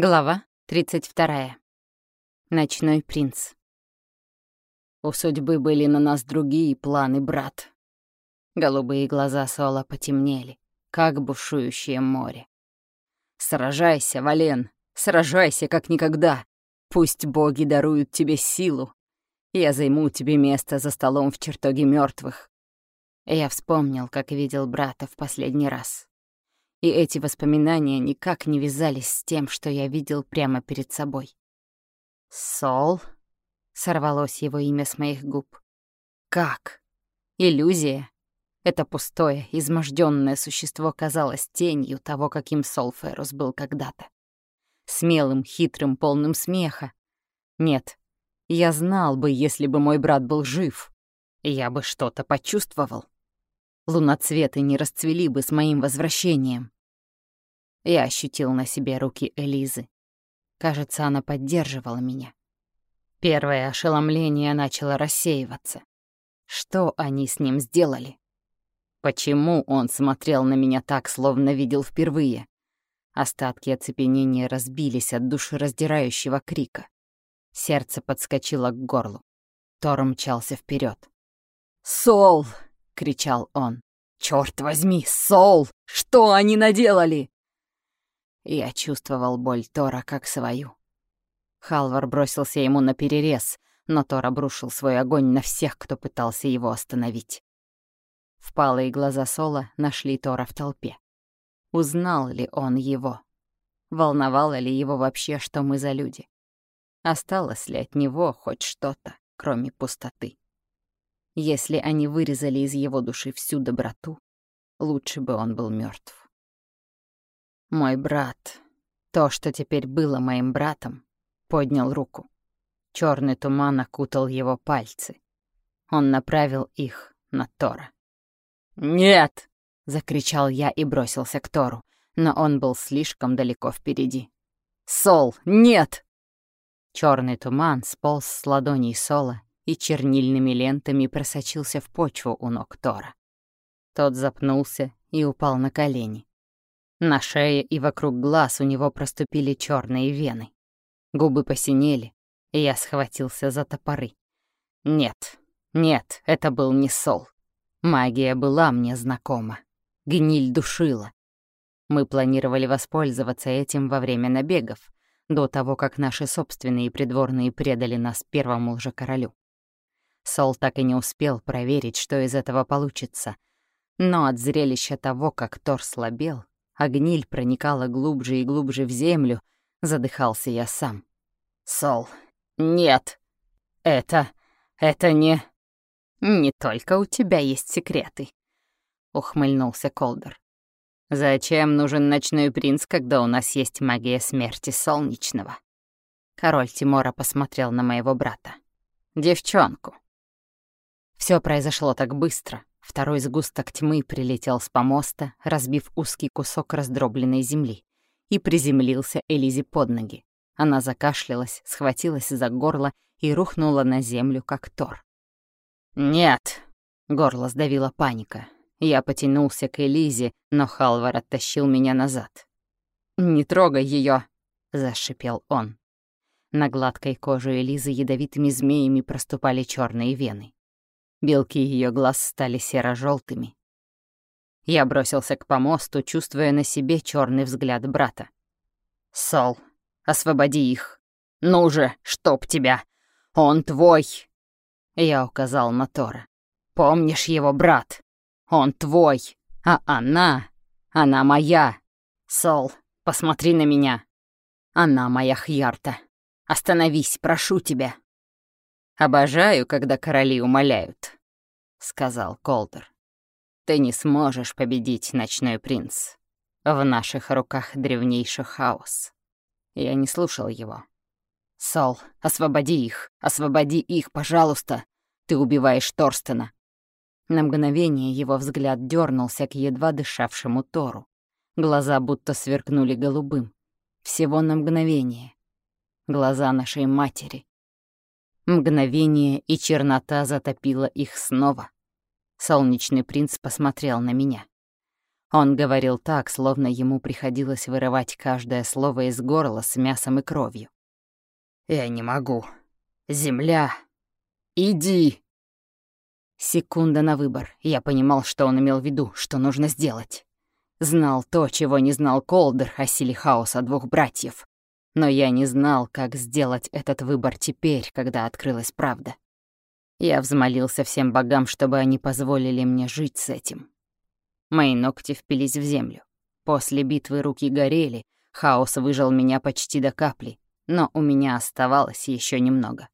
Глава 32. Ночной принц. У судьбы были на нас другие планы, брат. Голубые глаза Сола потемнели, как бушующее море. Сражайся, Вален, сражайся как никогда. Пусть боги даруют тебе силу. Я займу тебе место за столом в чертоге мертвых. Я вспомнил, как видел брата в последний раз и эти воспоминания никак не вязались с тем, что я видел прямо перед собой. «Сол?» — сорвалось его имя с моих губ. «Как? Иллюзия?» Это пустое, измождённое существо казалось тенью того, каким Сол Феррус был когда-то. Смелым, хитрым, полным смеха. Нет, я знал бы, если бы мой брат был жив. Я бы что-то почувствовал луноцветы не расцвели бы с моим возвращением. Я ощутил на себе руки Элизы. Кажется, она поддерживала меня. Первое ошеломление начало рассеиваться. Что они с ним сделали? Почему он смотрел на меня так, словно видел впервые? Остатки оцепенения разбились от душераздирающего крика. Сердце подскочило к горлу. Тор мчался вперед. «Сол!» Кричал он. «Чёрт возьми, Сол! Что они наделали?» Я чувствовал боль Тора как свою. Халвар бросился ему на перерез, но Тор обрушил свой огонь на всех, кто пытался его остановить. Впалые глаза Сола нашли Тора в толпе. Узнал ли он его? Волновало ли его вообще, что мы за люди? Осталось ли от него хоть что-то, кроме пустоты? Если они вырезали из его души всю доброту, лучше бы он был мертв. Мой брат, то, что теперь было моим братом, поднял руку. Черный туман окутал его пальцы. Он направил их на Тора. «Нет!» — закричал я и бросился к Тору, но он был слишком далеко впереди. «Сол, нет!» Черный туман сполз с ладоней Сола и чернильными лентами просочился в почву у ног Тора. Тот запнулся и упал на колени. На шее и вокруг глаз у него проступили черные вены. Губы посинели, и я схватился за топоры. Нет, нет, это был не Сол. Магия была мне знакома. Гниль душила. Мы планировали воспользоваться этим во время набегов, до того, как наши собственные придворные предали нас первому лжекоролю. Сол так и не успел проверить, что из этого получится. Но от зрелища того, как Тор слабел, а гниль проникала глубже и глубже в землю, задыхался я сам. «Сол, нет! Это... это не...» «Не только у тебя есть секреты», — ухмыльнулся Колдер. «Зачем нужен ночной принц, когда у нас есть магия смерти солнечного?» Король Тимора посмотрел на моего брата. «Девчонку». Все произошло так быстро. Второй сгусток тьмы прилетел с помоста, разбив узкий кусок раздробленной земли, и приземлился Элизе под ноги. Она закашлялась, схватилась за горло и рухнула на землю, как тор. «Нет!» — горло сдавила паника. Я потянулся к Элизе, но Халвар оттащил меня назад. «Не трогай ее, зашипел он. На гладкой коже Элизы ядовитыми змеями проступали черные вены. Белки ее глаз стали серо желтыми Я бросился к помосту, чувствуя на себе черный взгляд брата. «Сол, освободи их! Ну же, чтоб тебя! Он твой!» Я указал на Тора. «Помнишь его, брат? Он твой, а она... она моя! Сол, посмотри на меня! Она моя Хьярта! Остановись, прошу тебя!» «Обожаю, когда короли умоляют», — сказал Колдер. «Ты не сможешь победить, ночной принц. В наших руках древнейший хаос». Я не слушал его. «Сол, освободи их! Освободи их, пожалуйста! Ты убиваешь Торстена!» На мгновение его взгляд дернулся к едва дышавшему Тору. Глаза будто сверкнули голубым. Всего на мгновение. Глаза нашей матери, Мгновение, и чернота затопила их снова. Солнечный принц посмотрел на меня. Он говорил так, словно ему приходилось вырывать каждое слово из горла с мясом и кровью. «Я не могу. Земля. Иди!» Секунда на выбор. Я понимал, что он имел в виду, что нужно сделать. Знал то, чего не знал Колдер о силе хаоса двух братьев. Но я не знал, как сделать этот выбор теперь, когда открылась правда. Я взмолился всем богам, чтобы они позволили мне жить с этим. Мои ногти впились в землю. После битвы руки горели, хаос выжил меня почти до капли, но у меня оставалось еще немного.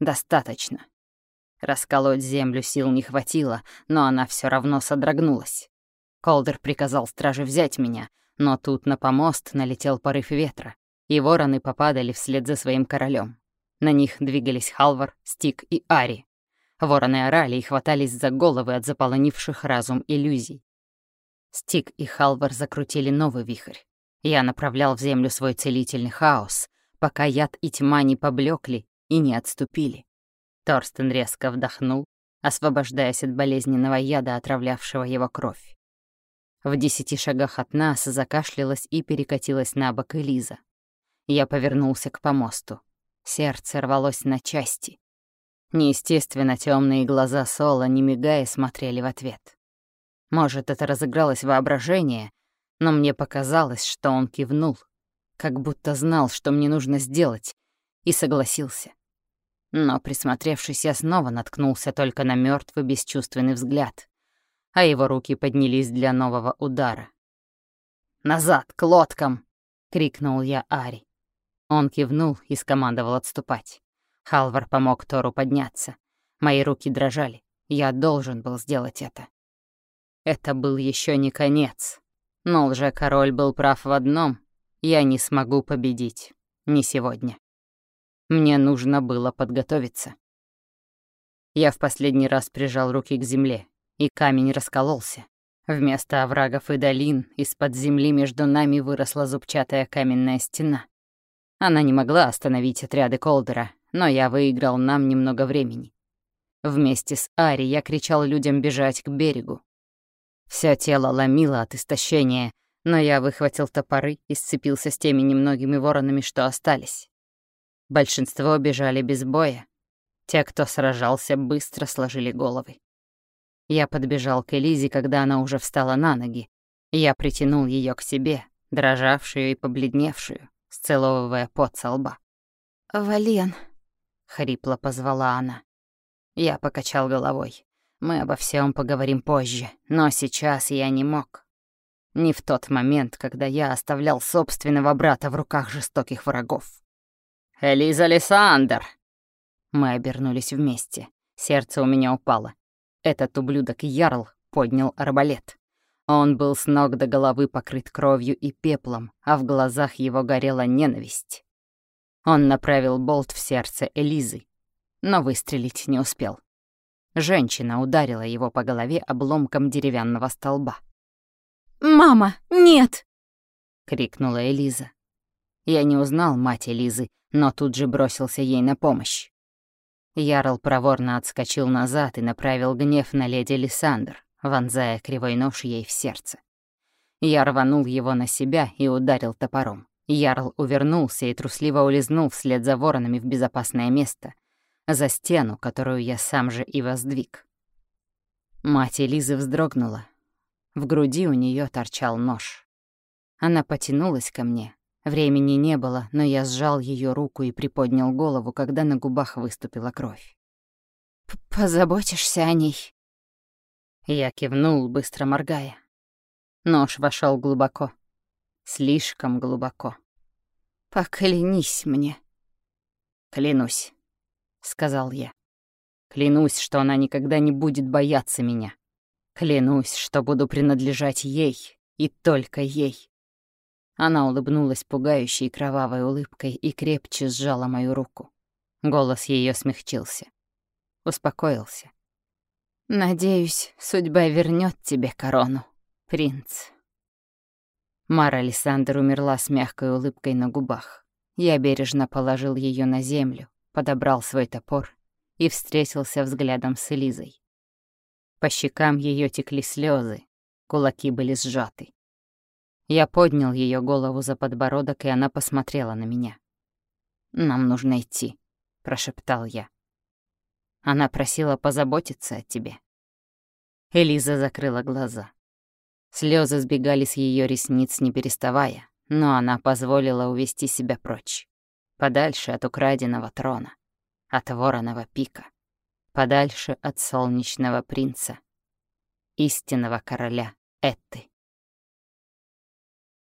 Достаточно. Расколоть землю сил не хватило, но она все равно содрогнулась. Колдер приказал страже взять меня, но тут на помост налетел порыв ветра, и вороны попадали вслед за своим королем. На них двигались Халвар, Стик и Ари. Вороны орали и хватались за головы от заполонивших разум иллюзий. Стик и Халвар закрутили новый вихрь. Я направлял в землю свой целительный хаос, пока яд и тьма не поблекли и не отступили. Торстен резко вдохнул, освобождаясь от болезненного яда, отравлявшего его кровь. В десяти шагах от нас закашлялась и перекатилась на бок Элиза. Я повернулся к помосту. Сердце рвалось на части. Неестественно темные глаза Сола, не мигая, смотрели в ответ. Может, это разыгралось воображение, но мне показалось, что он кивнул, как будто знал, что мне нужно сделать, и согласился. Но, присмотревшись, я снова наткнулся только на мертвый бесчувственный взгляд а его руки поднялись для нового удара. «Назад, к лодкам!» — крикнул я Ари. Он кивнул и скомандовал отступать. Халвар помог Тору подняться. Мои руки дрожали. Я должен был сделать это. Это был еще не конец. Но лже-король был прав в одном. Я не смогу победить. Не сегодня. Мне нужно было подготовиться. Я в последний раз прижал руки к земле и камень раскололся. Вместо оврагов и долин из-под земли между нами выросла зубчатая каменная стена. Она не могла остановить отряды Колдера, но я выиграл нам немного времени. Вместе с Ари я кричал людям бежать к берегу. Всё тело ломило от истощения, но я выхватил топоры и сцепился с теми немногими воронами, что остались. Большинство бежали без боя. Те, кто сражался, быстро сложили головы. Я подбежал к Элизе, когда она уже встала на ноги. Я притянул ее к себе, дрожавшую и побледневшую, сцеловывая пот со лба. «Вален», — хрипло позвала она. Я покачал головой. Мы обо всем поговорим позже, но сейчас я не мог. Не в тот момент, когда я оставлял собственного брата в руках жестоких врагов. «Элиза Лиссандр!» Мы обернулись вместе. Сердце у меня упало. Этот ублюдок Ярл поднял арбалет. Он был с ног до головы покрыт кровью и пеплом, а в глазах его горела ненависть. Он направил болт в сердце Элизы, но выстрелить не успел. Женщина ударила его по голове обломком деревянного столба. «Мама, нет!» — крикнула Элиза. Я не узнал мать Элизы, но тут же бросился ей на помощь. Ярл проворно отскочил назад и направил гнев на леди Лиссандр, вонзая кривой нож ей в сердце. Я рванул его на себя и ударил топором. Ярл увернулся и трусливо улизнул вслед за воронами в безопасное место, за стену, которую я сам же и воздвиг. Мать Элизы вздрогнула. В груди у нее торчал нож. Она потянулась ко мне, Времени не было, но я сжал ее руку и приподнял голову, когда на губах выступила кровь. «Позаботишься о ней?» Я кивнул, быстро моргая. Нож вошел глубоко. Слишком глубоко. «Поклянись мне». «Клянусь», — сказал я. «Клянусь, что она никогда не будет бояться меня. Клянусь, что буду принадлежать ей и только ей. Она улыбнулась пугающей кровавой улыбкой и крепче сжала мою руку. Голос ее смягчился. Успокоился. «Надеюсь, судьба вернет тебе корону, принц». Мара Александр умерла с мягкой улыбкой на губах. Я бережно положил ее на землю, подобрал свой топор и встретился взглядом с Элизой. По щекам ее текли слезы, кулаки были сжаты. Я поднял ее голову за подбородок, и она посмотрела на меня. «Нам нужно идти», — прошептал я. Она просила позаботиться о тебе. Элиза закрыла глаза. Слезы сбегали с ее ресниц, не переставая, но она позволила увести себя прочь. Подальше от украденного трона, от вороного пика, подальше от солнечного принца, истинного короля Этты.